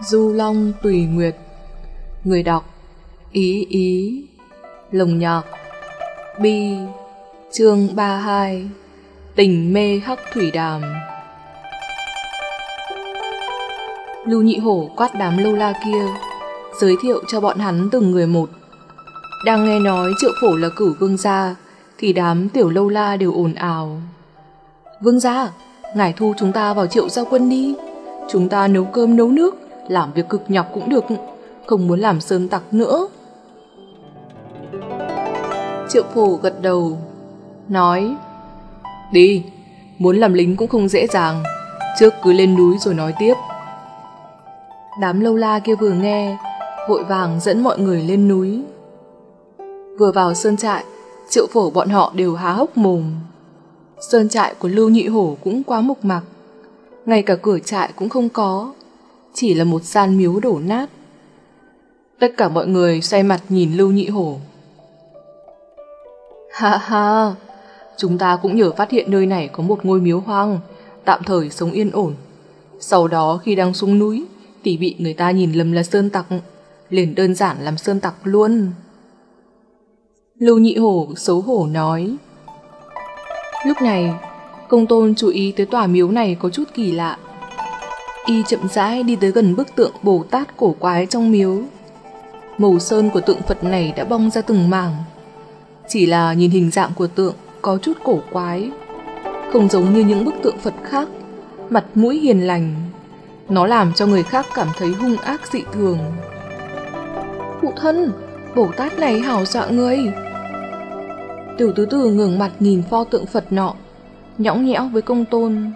Du Long Tùy Nguyệt. Người đọc, Ý Ý. Lồng nhạc, Bi. Chương 32 Tình mê hắc thủy đàm. Lưu Nhị Hổ quát đám lâu la kia, Giới thiệu cho bọn hắn từng người một. Đang nghe nói triệu phổ là cửu vương gia, Thì đám tiểu lâu la đều ồn ào. Vương gia, Ngài thu chúng ta vào triệu gia quân đi. Chúng ta nấu cơm nấu nước làm việc cực nhọc cũng được, không muốn làm sơn tặc nữa. Triệu phổ gật đầu, nói Đi, muốn làm lính cũng không dễ dàng, trước cứ lên núi rồi nói tiếp. Đám lâu la kia vừa nghe, vội vàng dẫn mọi người lên núi. Vừa vào sơn trại, triệu phổ bọn họ đều há hốc mồm. Sơn trại của Lưu Nhị Hổ cũng quá mục mạc, ngay cả cửa trại cũng không có chỉ là một gian miếu đổ nát. Tất cả mọi người xoay mặt nhìn Lưu Nhị Hổ. Ha ha, chúng ta cũng nhờ phát hiện nơi này có một ngôi miếu hoang, tạm thời sống yên ổn. Sau đó khi đang xuống núi, thì bị người ta nhìn lầm là sơn tặc, liền đơn giản làm sơn tặc luôn. Lưu Nhị Hổ xấu hổ nói. Lúc này, công tôn chú ý tới tòa miếu này có chút kỳ lạ. Y chậm rãi đi tới gần bức tượng Bồ Tát cổ quái trong miếu. Màu sơn của tượng Phật này đã bong ra từng mảng. Chỉ là nhìn hình dạng của tượng có chút cổ quái. Không giống như những bức tượng Phật khác, mặt mũi hiền lành. Nó làm cho người khác cảm thấy hung ác dị thường. Phụ thân, Bồ Tát này hảo dọa người. Tiểu tứ tử ngừng mặt nhìn pho tượng Phật nọ, nhõng nhẽo với công tôn.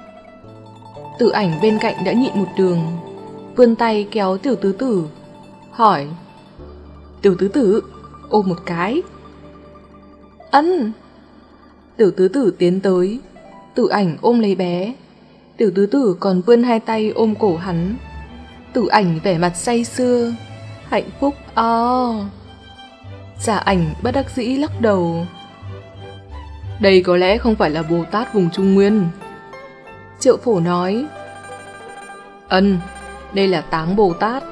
Tử ảnh bên cạnh đã nhịn một đường, vươn tay kéo tiểu tứ tử, hỏi. Tiểu tứ tử, ôm một cái. Ân! Tiểu tứ tử tiến tới, tử ảnh ôm lấy bé. Tiểu tứ tử còn vươn hai tay ôm cổ hắn. Tử ảnh vẻ mặt say sưa, hạnh phúc o. Oh. Giả ảnh bất đắc dĩ lắc đầu. Đây có lẽ không phải là Bồ Tát vùng Trung Nguyên. Triệu phổ nói Ân, đây là táng Bồ Tát.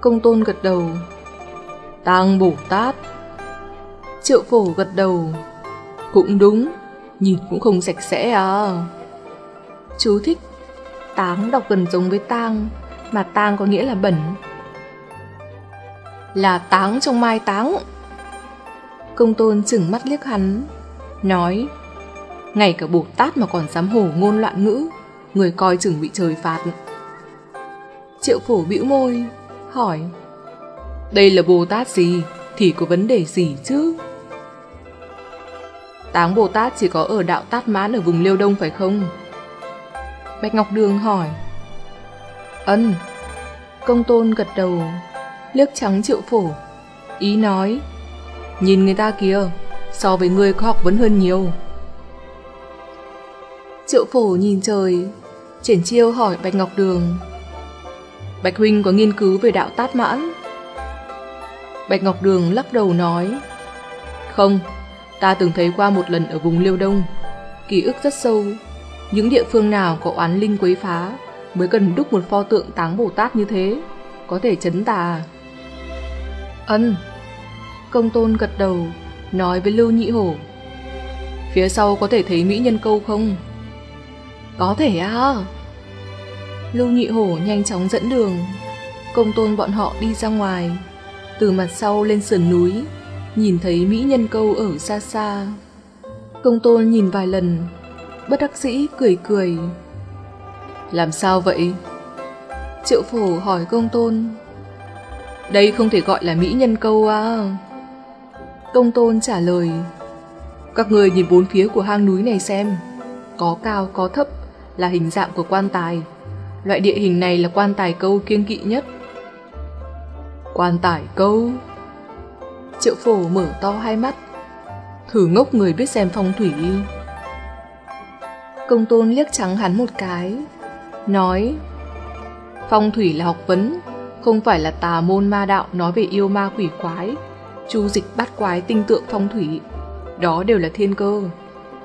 Công tôn gật đầu Táng Bồ Tát. Triệu phổ gật đầu Cũng đúng, nhìn cũng không sạch sẽ à. Chú thích Táng đọc gần giống với tang Mà tang có nghĩa là bẩn. Là táng trong mai táng. Công tôn chừng mắt liếc hắn Nói ngay cả Bồ Tát mà còn dám hổ ngôn loạn ngữ, người coi chừng bị trời phạt. Triệu phổ bĩu môi, hỏi, đây là Bồ Tát gì, thì có vấn đề gì chứ? Táng Bồ Tát chỉ có ở đạo Tát Mãn ở vùng Liêu Đông phải không? Bạch Ngọc Đường hỏi. Ân. Công tôn gật đầu, liếc trắng triệu phổ. Ý nói, nhìn người ta kìa, so với người có học vấn hơn nhiều. Triệu phổ nhìn trời, triển chiêu hỏi Bạch Ngọc Đường. Bạch Huynh có nghiên cứu về đạo tát mãn? Bạch Ngọc Đường lắc đầu nói. Không, ta từng thấy qua một lần ở vùng Liêu Đông. Ký ức rất sâu. Những địa phương nào có oán linh quấy phá mới cần đúc một pho tượng táng Bồ Tát như thế, có thể chấn tà. Ân. Công tôn gật đầu, nói với Lưu Nhị Hổ. Phía sau có thể thấy mỹ nhân câu không? Có thể à? Lưu Nhị Hổ nhanh chóng dẫn đường. Công tôn bọn họ đi ra ngoài. Từ mặt sau lên sườn núi, nhìn thấy Mỹ Nhân Câu ở xa xa. Công tôn nhìn vài lần, bất đắc dĩ cười cười. Làm sao vậy? Triệu phổ hỏi công tôn. Đây không thể gọi là Mỹ Nhân Câu à? Công tôn trả lời. Các người nhìn bốn phía của hang núi này xem. Có cao có thấp, là hình dạng của quan tài. Loại địa hình này là quan tài câu kiêng kỵ nhất. Quan tài câu... Triệu phổ mở to hai mắt. Thử ngốc người biết xem phong thủy. Công tôn liếc trắng hắn một cái. Nói... Phong thủy là học vấn, không phải là tà môn ma đạo nói về yêu ma quỷ quái, chu dịch bắt quái tinh tượng phong thủy. Đó đều là thiên cơ.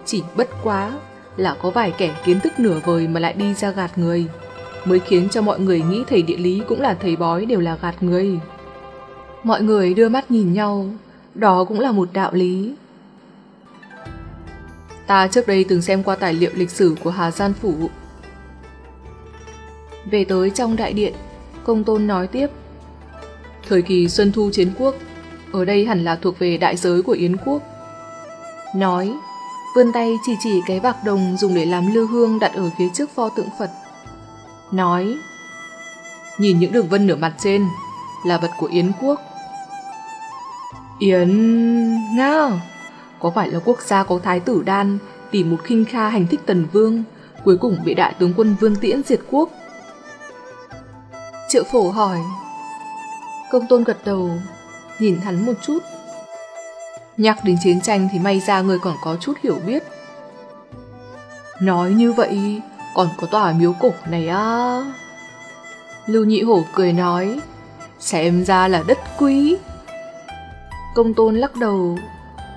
Chỉ bất quá là có vài kẻ kiến thức nửa vời mà lại đi ra gạt người. mới khiến cho mọi người nghĩ thầy địa lý cũng là thầy bói đều là gạt người. Mọi người đưa mắt nhìn nhau, đó cũng là một đạo lý. Ta trước đây từng xem qua tài liệu lịch sử của Hà Gian Phủ. Về tới trong đại điện, công tôn nói tiếp. Thời kỳ Xuân Thu Chiến Quốc, ở đây hẳn là thuộc về đại giới của Yến Quốc. Nói, vươn tay chỉ chỉ cái bạc đồng dùng để làm lư hương đặt ở phía trước pho tượng Phật. Nói, nhìn những đường vân nửa mặt trên là vật của Yến Quốc. Yến... Nga Có phải là quốc gia có thái tử đan tìm một khinh kha hành thích tần vương cuối cùng bị đại tướng quân Vương Tiễn diệt quốc? Triệu phổ hỏi Công tôn gật đầu Nhìn hắn một chút Nhắc đến chiến tranh thì may ra người còn có chút hiểu biết Nói như vậy, Còn có tòa miếu cổ này á Lưu Nhị Hổ cười nói, Xem ra là đất quý Công tôn lắc đầu,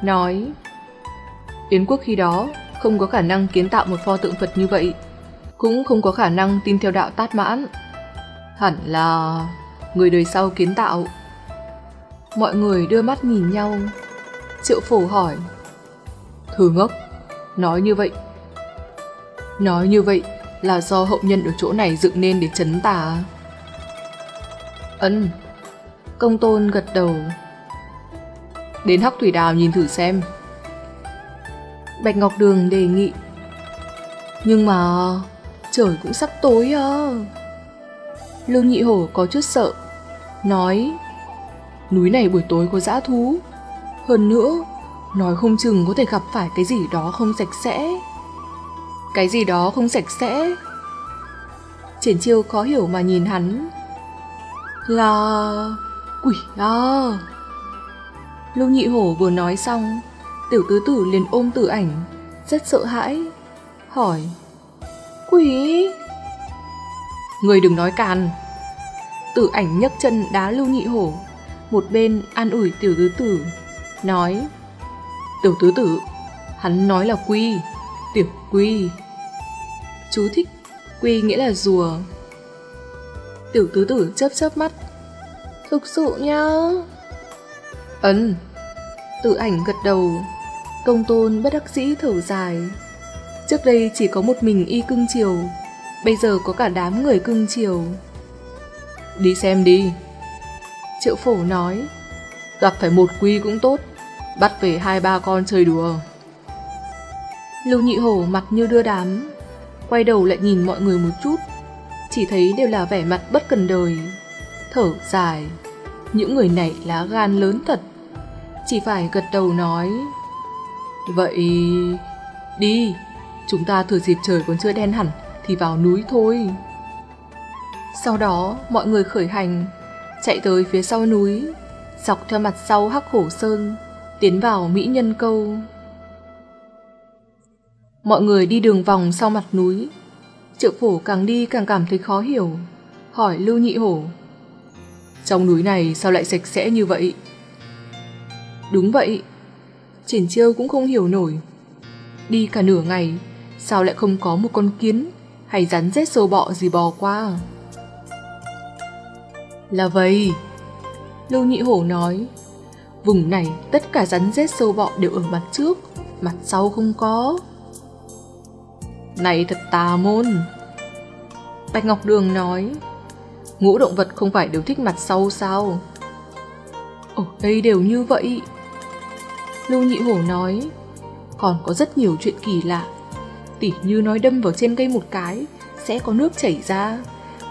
Nói, Yến quốc khi đó Không có khả năng kiến tạo một pho tượng Phật như vậy, Cũng không có khả năng tin theo đạo tát mãn Hẳn là người đời sau kiến tạo. Mọi người đưa mắt nhìn nhau. Triệu phổ hỏi. Thư ngốc, nói như vậy. Nói như vậy là do hậu nhân ở chỗ này dựng nên để chấn tà. Ấn. Công tôn gật đầu. Đến hắc thủy đào nhìn thử xem. Bạch Ngọc Đường đề nghị. Nhưng mà trời cũng sắp tối à. Lưu Nhị Hổ có chút sợ, nói Núi này buổi tối có dã thú, hơn nữa, nói không chừng có thể gặp phải cái gì đó không sạch sẽ. Cái gì đó không sạch sẽ? Triển chiêu khó hiểu mà nhìn hắn. Là... quỷ à! Lưu Nhị Hổ vừa nói xong, tiểu tứ tử liền ôm tử ảnh, rất sợ hãi, hỏi Quỷ... Người đừng nói càn. Tử ảnh nhấc chân đá lưu nhị hổ. Một bên an ủi tiểu tứ tử. Nói. Tiểu tứ tử. Hắn nói là quy. Tiểu quy. Chú thích. Quy nghĩa là rùa. Tiểu tứ tử chớp chớp mắt. Thực sự nhá. Ấn. Tử ảnh gật đầu. Công tôn bất đắc dĩ thở dài. Trước đây chỉ có một mình y cưng chiều, Bây giờ có cả đám người cưng chiều Đi xem đi Triệu phổ nói Gặp phải một quy cũng tốt Bắt về hai ba con chơi đùa. Lưu nhị hổ mặt như đưa đám Quay đầu lại nhìn mọi người một chút Chỉ thấy đều là vẻ mặt bất cần đời. Thở dài Những người này lá gan lớn thật. Chỉ phải gật đầu nói Vậy... Đi Chúng ta thừa dịp trời còn chưa đen hẳn thì vào núi thôi. Sau đó, mọi người khởi hành, chạy tới phía sau núi, dọc theo mặt sau Hắc Hổ Sơn, tiến vào Mỹ Nhân Câu. Mọi người đi đường vòng sau mặt núi, triệu phổ càng đi càng cảm thấy khó hiểu, hỏi Lưu Nhị Hổ. Trong núi này sao lại sạch sẽ như vậy? Đúng vậy, triển chiêu cũng không hiểu nổi. Đi cả nửa ngày, sao lại không có một con kiến hay rắn rết sâu bọ gì bò qua. Là vậy. Lưu Nhị Hổ nói, vùng này tất cả rắn rết sâu bọ đều ở mặt trước, mặt sau không có. Này thật tà môn. Bạch Ngọc Đường nói, ngũ động vật không phải đều thích mặt sau sao? Ở đây đều như vậy. Lưu Nhị Hổ nói, còn có rất nhiều chuyện kỳ lạ tỉ như nói đâm vào trên cây một cái, sẽ có nước chảy ra.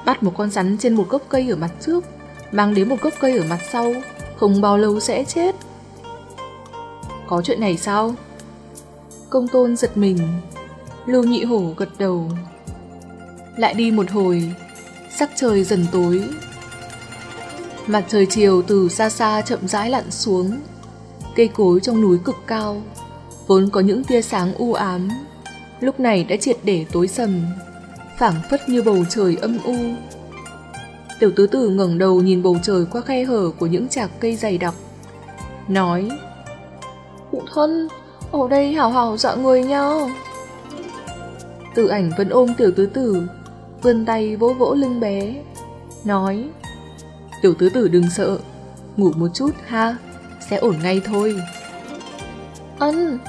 Bắt một con rắn trên một gốc cây ở mặt trước, mang đến một gốc cây ở mặt sau, không bao lâu sẽ chết. Có chuyện này sao? Công tôn giật mình, Lưu nhị hổ gật đầu. Lại đi một hồi, sắc trời dần tối. Mặt trời chiều từ xa xa chậm rãi lặn xuống, cây cối trong núi cực cao, vốn có những tia sáng u ám lúc này đã triệt để tối sầm, phảng phất như bầu trời âm u. Tiểu tứ tử ngẩng đầu nhìn bầu trời qua khe hở của những chạc cây dày đặc, nói Phụ thân, ở đây hảo hảo dọa người nhau. Tử ảnh vẫn ôm tiểu tứ tử, vươn tay vỗ vỗ lưng bé, nói Tiểu tứ tử đừng sợ, ngủ một chút ha, sẽ ổn ngay thôi. Ân!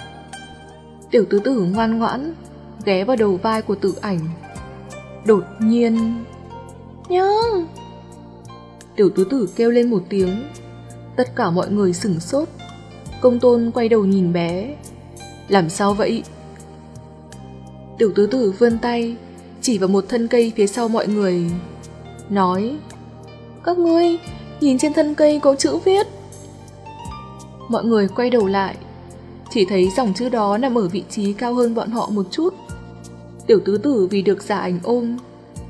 Tiểu tứ tử ngoan ngoãn, ghé vào đầu vai của tự ảnh. Đột nhiên... Nhớ! Tiểu tứ tử kêu lên một tiếng. Tất cả mọi người sửng sốt. Công tôn quay đầu nhìn bé. Làm sao vậy? Tiểu tứ tử vươn tay, chỉ vào một thân cây phía sau mọi người. Nói, các ngươi, nhìn trên thân cây có chữ viết. Mọi người quay đầu lại, chỉ thấy dòng chữ đó nằm ở vị trí cao hơn bọn họ một chút. Tiểu tứ tử vì được giả ảnh ôm,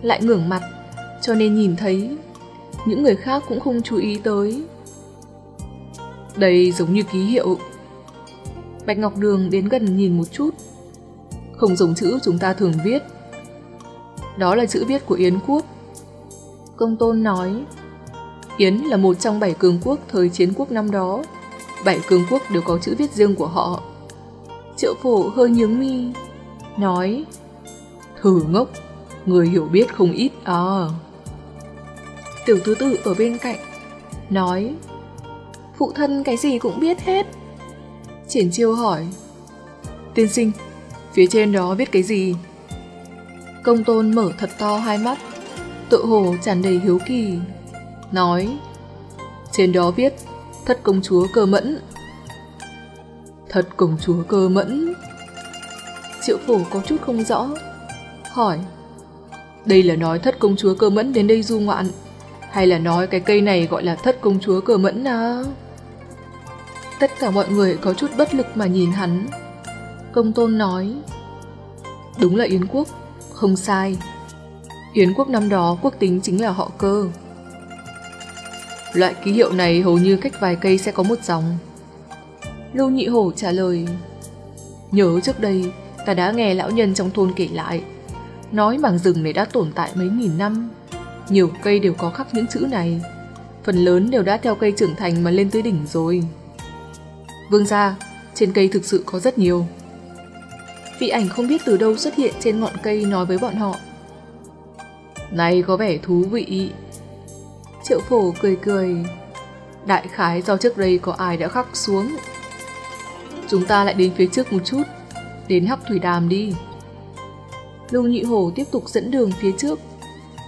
lại ngưỡng mặt, cho nên nhìn thấy. Những người khác cũng không chú ý tới. Đây giống như ký hiệu. Bạch Ngọc Đường đến gần nhìn một chút. Không giống chữ chúng ta thường viết. Đó là chữ viết của Yến Quốc. Công Tôn nói, Yến là một trong bảy cường quốc thời chiến quốc năm đó. Bảy cường quốc đều có chữ viết riêng của họ. Triệu phổ hơi nhướng mi, nói, Thử ngốc, người hiểu biết không ít à. Tiểu tứ tự ở bên cạnh, nói, Phụ thân cái gì cũng biết hết. Triển chiêu hỏi, Tiên sinh, phía trên đó viết cái gì? Công tôn mở thật to hai mắt, tự hồ tràn đầy hiếu kỳ, nói, trên đó viết, thất công chúa cơ mẫn. Thật công chúa cơ mẫn. Triệu phổ có chút không rõ, hỏi, đây là nói thất công chúa cơ mẫn đến đây du ngoạn, hay là nói cái cây này gọi là thất công chúa cờ mẫn à? Tất cả mọi người có chút bất lực mà nhìn hắn. Công tôn nói, đúng là Yến Quốc, không sai. Yến Quốc năm đó quốc tính chính là họ cơ. Loại ký hiệu này hầu như cách vài cây sẽ có một dòng. Lưu Nhị Hổ trả lời, nhớ trước đây ta đã nghe lão nhân trong thôn kể lại, nói mảng rừng này đã tồn tại mấy nghìn năm. Nhiều cây đều có khắc những chữ này, phần lớn đều đã theo cây trưởng thành mà lên tới đỉnh rồi. Vương gia, trên cây thực sự có rất nhiều. Vị ảnh không biết từ đâu xuất hiện trên ngọn cây nói với bọn họ. Này có vẻ thú vị. Triệu phổ cười cười. Đại khái do trước đây có ai đã khắc xuống. Chúng ta lại đến phía trước một chút, đến hắc thủy đàm đi. Lưu Nhị Hổ tiếp tục dẫn đường phía trước,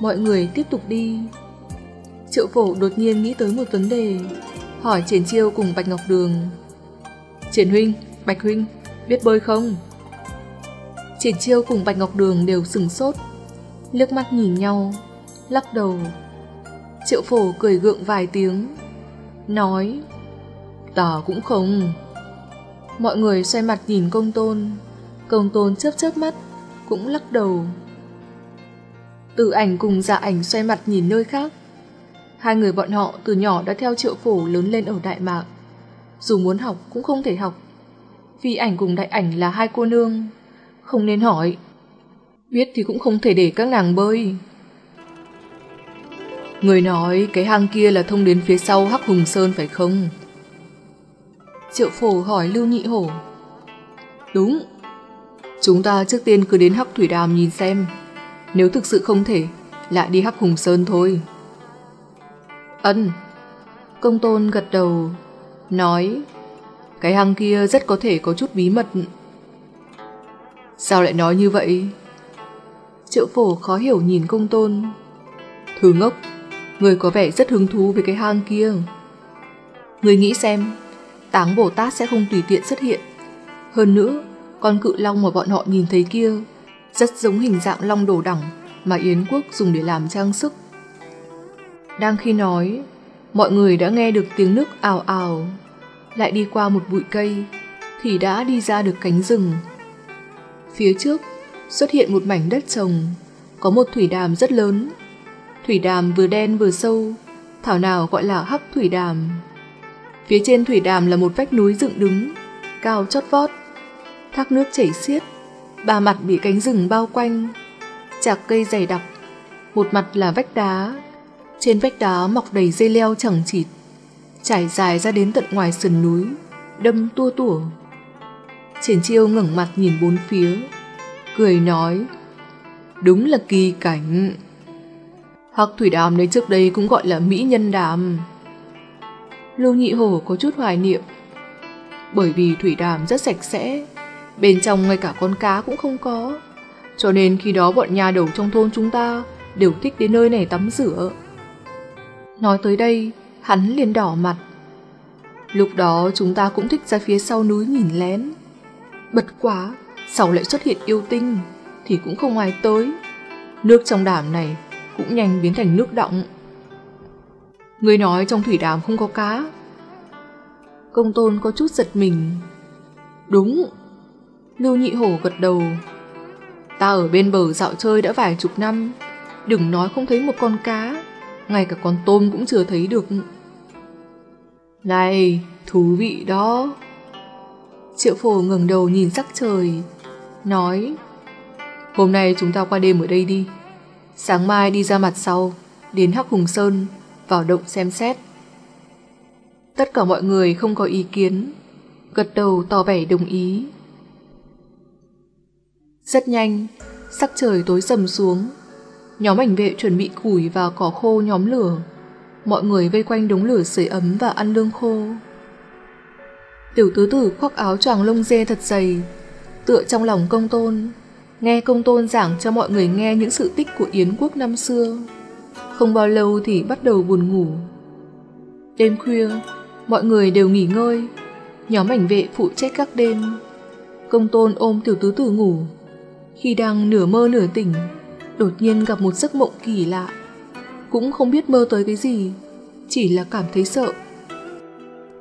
mọi người tiếp tục đi. Triệu phổ đột nhiên nghĩ tới một vấn đề, hỏi Triển Chiêu cùng Bạch Ngọc Đường. Triển Huynh, Bạch Huynh, biết bơi không? Triển Chiêu cùng Bạch Ngọc Đường đều sừng sốt, liếc mắt nhìn nhau, lắc đầu. Triệu phổ cười gượng vài tiếng, nói, ta cũng không. Mọi người xoay mặt nhìn công tôn, công tôn chớp chớp mắt, cũng lắc đầu. Từ ảnh cùng dạ ảnh xoay mặt nhìn nơi khác. Hai người bọn họ từ nhỏ đã theo triệu phổ lớn lên ở Đại Mạc. Dù muốn học cũng không thể học. Vì ảnh cùng đại ảnh là hai cô nương. Không nên hỏi. Biết thì cũng không thể để các nàng bơi. Người nói cái hang kia là thông đến phía sau Hắc Hùng Sơn phải không? Triệu phổ hỏi Lưu Nhị Hổ. Đúng. Chúng ta trước tiên cứ đến Hắc Thủy Đàm nhìn xem. Nếu thực sự không thể, lại đi Hắc Hùng Sơn thôi. Ân. Công tôn gật đầu, nói cái hang kia rất có thể có chút bí mật. Sao lại nói như vậy? Triệu phổ khó hiểu nhìn công tôn. Thứ ngốc, người có vẻ rất hứng thú với cái hang kia. Người nghĩ xem, táng Bồ Tát sẽ không tùy tiện xuất hiện. Hơn nữa, con cự long mà bọn họ nhìn thấy kia rất giống hình dạng long đồ đẳng mà Yến Quốc dùng để làm trang sức. Đang khi nói, mọi người đã nghe được tiếng nước ào ào, lại đi qua một bụi cây, thì đã đi ra được cánh rừng. Phía trước xuất hiện một mảnh đất trồng, có một thủy đàm rất lớn. Thủy đàm vừa đen vừa sâu, thảo nào gọi là hắc thủy đàm. Phía trên thủy đàm là một vách núi dựng đứng, cao chót vót, thác nước chảy xiết, ba mặt bị cánh rừng bao quanh, chạc cây dày đặc, một mặt là vách đá, trên vách đá mọc đầy dây leo chẳng chịt, trải dài ra đến tận ngoài sườn núi, đâm tua tủa. Triển chiêu ngẩng mặt nhìn bốn phía, cười nói, Đúng là kỳ cảnh. Hoặc thủy đàm đấy trước đây cũng gọi là mỹ nhân đàm. Lưu Nhị Hổ có chút hoài niệm. Bởi vì thủy đàm rất sạch sẽ, bên trong ngay cả con cá cũng không có. Cho nên khi đó bọn nhà đầu trong thôn chúng ta đều thích đến nơi này tắm rửa. Nói tới đây, hắn liền đỏ mặt. Lúc đó chúng ta cũng thích ra phía sau núi nhìn lén. Bật quá, sau lại xuất hiện yêu tinh, thì cũng không ai tới. Nước trong đàm này cũng nhanh biến thành nước động. Người nói trong thủy đàm không có cá. Công tôn có chút giật mình. Đúng. Lưu nhị hổ gật đầu. Ta ở bên bờ dạo chơi đã vài chục năm. Đừng nói không thấy một con cá. Ngay cả con tôm cũng chưa thấy được. Này, thú vị đó. Triệu phổ ngẩng đầu nhìn sắc trời, nói Hôm nay chúng ta qua đêm ở đây đi. Sáng mai đi ra mặt sau, đến Hắc Hùng Sơn, vào động xem xét. Tất cả mọi người không có ý kiến, gật đầu tỏ vẻ đồng ý. Rất nhanh, sắc trời tối sầm xuống. Nhóm ảnh vệ chuẩn bị củi và cỏ khô nhóm lửa. Mọi người vây quanh đống lửa sưởi ấm và ăn lương khô. Tiểu tứ tử khoác áo choàng lông dê thật dày, tựa trong lòng công tôn, nghe công tôn giảng cho mọi người nghe những sự tích của Yến quốc năm xưa. Không bao lâu thì bắt đầu buồn ngủ. Đêm khuya, mọi người đều nghỉ ngơi, nhóm ảnh vệ phụ trách các đêm. Công tôn ôm tiểu tứ tử ngủ. Khi đang nửa mơ nửa tỉnh, đột nhiên gặp một giấc mộng kỳ lạ. Cũng không biết mơ tới cái gì, chỉ là cảm thấy sợ.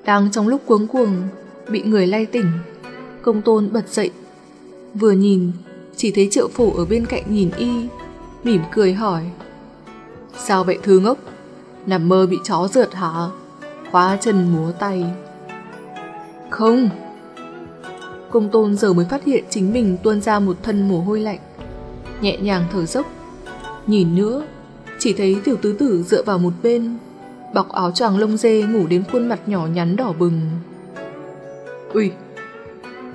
Đang trong lúc cuống cuồng, bị người lay tỉnh, công tôn bật dậy. Vừa nhìn, chỉ thấy triệu phổ ở bên cạnh nhìn y, mỉm cười hỏi. Sao vậy thư ngốc? Nằm mơ bị chó rượt hả? Khóa chân múa tay. Không. Công tôn giờ mới phát hiện chính mình tuôn ra một thân mồ hôi lạnh. Nhẹ nhàng thở dốc. Nhìn nữa, chỉ thấy tiểu tứ tử dựa vào một bên, bọc áo choàng lông dê ngủ đến khuôn mặt nhỏ nhắn đỏ bừng. Ui!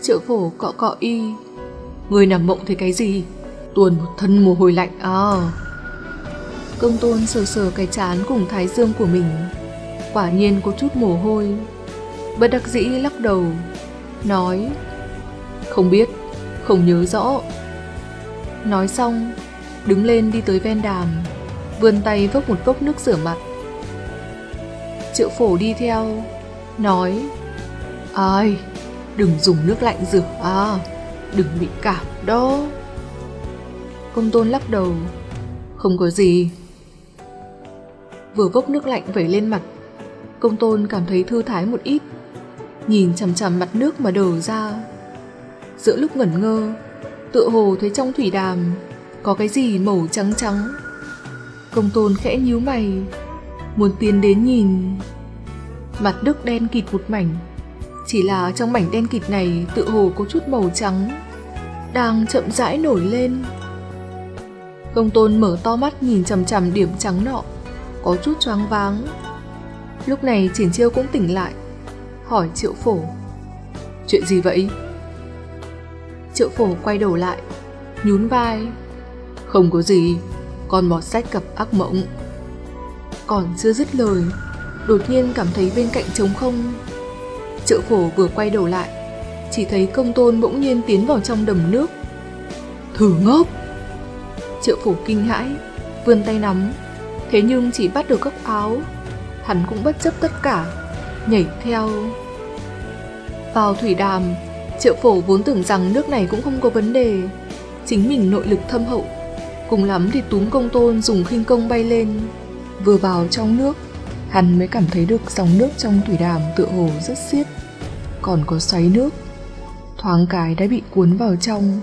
Triệu phổ cọ cọ y. Người nằm mộng thấy cái gì? Tuồn một thân mồ hôi lạnh à. Công tôn sờ sờ cái chán cùng thái dương của mình. Quả nhiên có chút mồ hôi. Bất đắc dĩ lắc đầu. Nói. Không biết, không nhớ rõ. Nói xong, đứng lên đi tới ven đàm, vươn tay vốc một cốc nước rửa mặt. Triệu phổ đi theo, nói Ai, đừng dùng nước lạnh rửa à, đừng bị cảm đó. Công tôn lắc đầu, không có gì. Vừa vốc nước lạnh vẩy lên mặt, công tôn cảm thấy thư thái một ít, nhìn chằm chằm mặt nước mà đổ ra. Giữa lúc ngẩn ngơ, tựa hồ thấy trong thủy đàm có cái gì màu trắng trắng. Công tôn khẽ nhíu mày, muốn tiến đến nhìn. Mặt đất đen kịt một mảnh, chỉ là trong mảnh đen kịt này tựa hồ có chút màu trắng, đang chậm rãi nổi lên. Công tôn mở to mắt nhìn chằm chằm điểm trắng nọ, có chút choáng váng. Lúc này triển chiêu cũng tỉnh lại, hỏi triệu phổ. Chuyện gì vậy? Triệu phổ quay đầu lại, nhún vai. Không có gì, con mọt sách cặp ác mộng. Còn chưa dứt lời, đột nhiên cảm thấy bên cạnh trống không. Triệu phổ vừa quay đầu lại, chỉ thấy công tôn bỗng nhiên tiến vào trong đầm nước. Thử ngốc! Triệu phổ kinh hãi, vươn tay nắm, thế nhưng chỉ bắt được góc áo. Hắn cũng bất chấp tất cả, nhảy theo. Vào thủy đàm, triệu phổ vốn tưởng rằng nước này cũng không có vấn đề. Chính mình nội lực thâm hậu, cùng lắm thì túm công tôn dùng khinh công bay lên. Vừa vào trong nước, hắn mới cảm thấy được dòng nước trong thủy đàm tựa hồ rất xiết, còn có xoáy nước. Thoáng cái đã bị cuốn vào trong.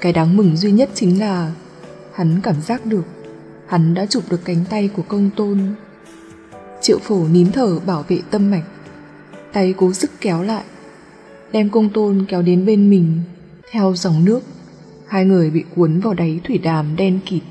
Cái đáng mừng duy nhất chính là hắn cảm giác được hắn đã chụp được cánh tay của công tôn. Triệu phổ nín thở bảo vệ tâm mạch, tay cố sức kéo lại, đem công tôn kéo đến bên mình, theo dòng nước. Hai người bị cuốn vào đáy thủy đàm đen kịt.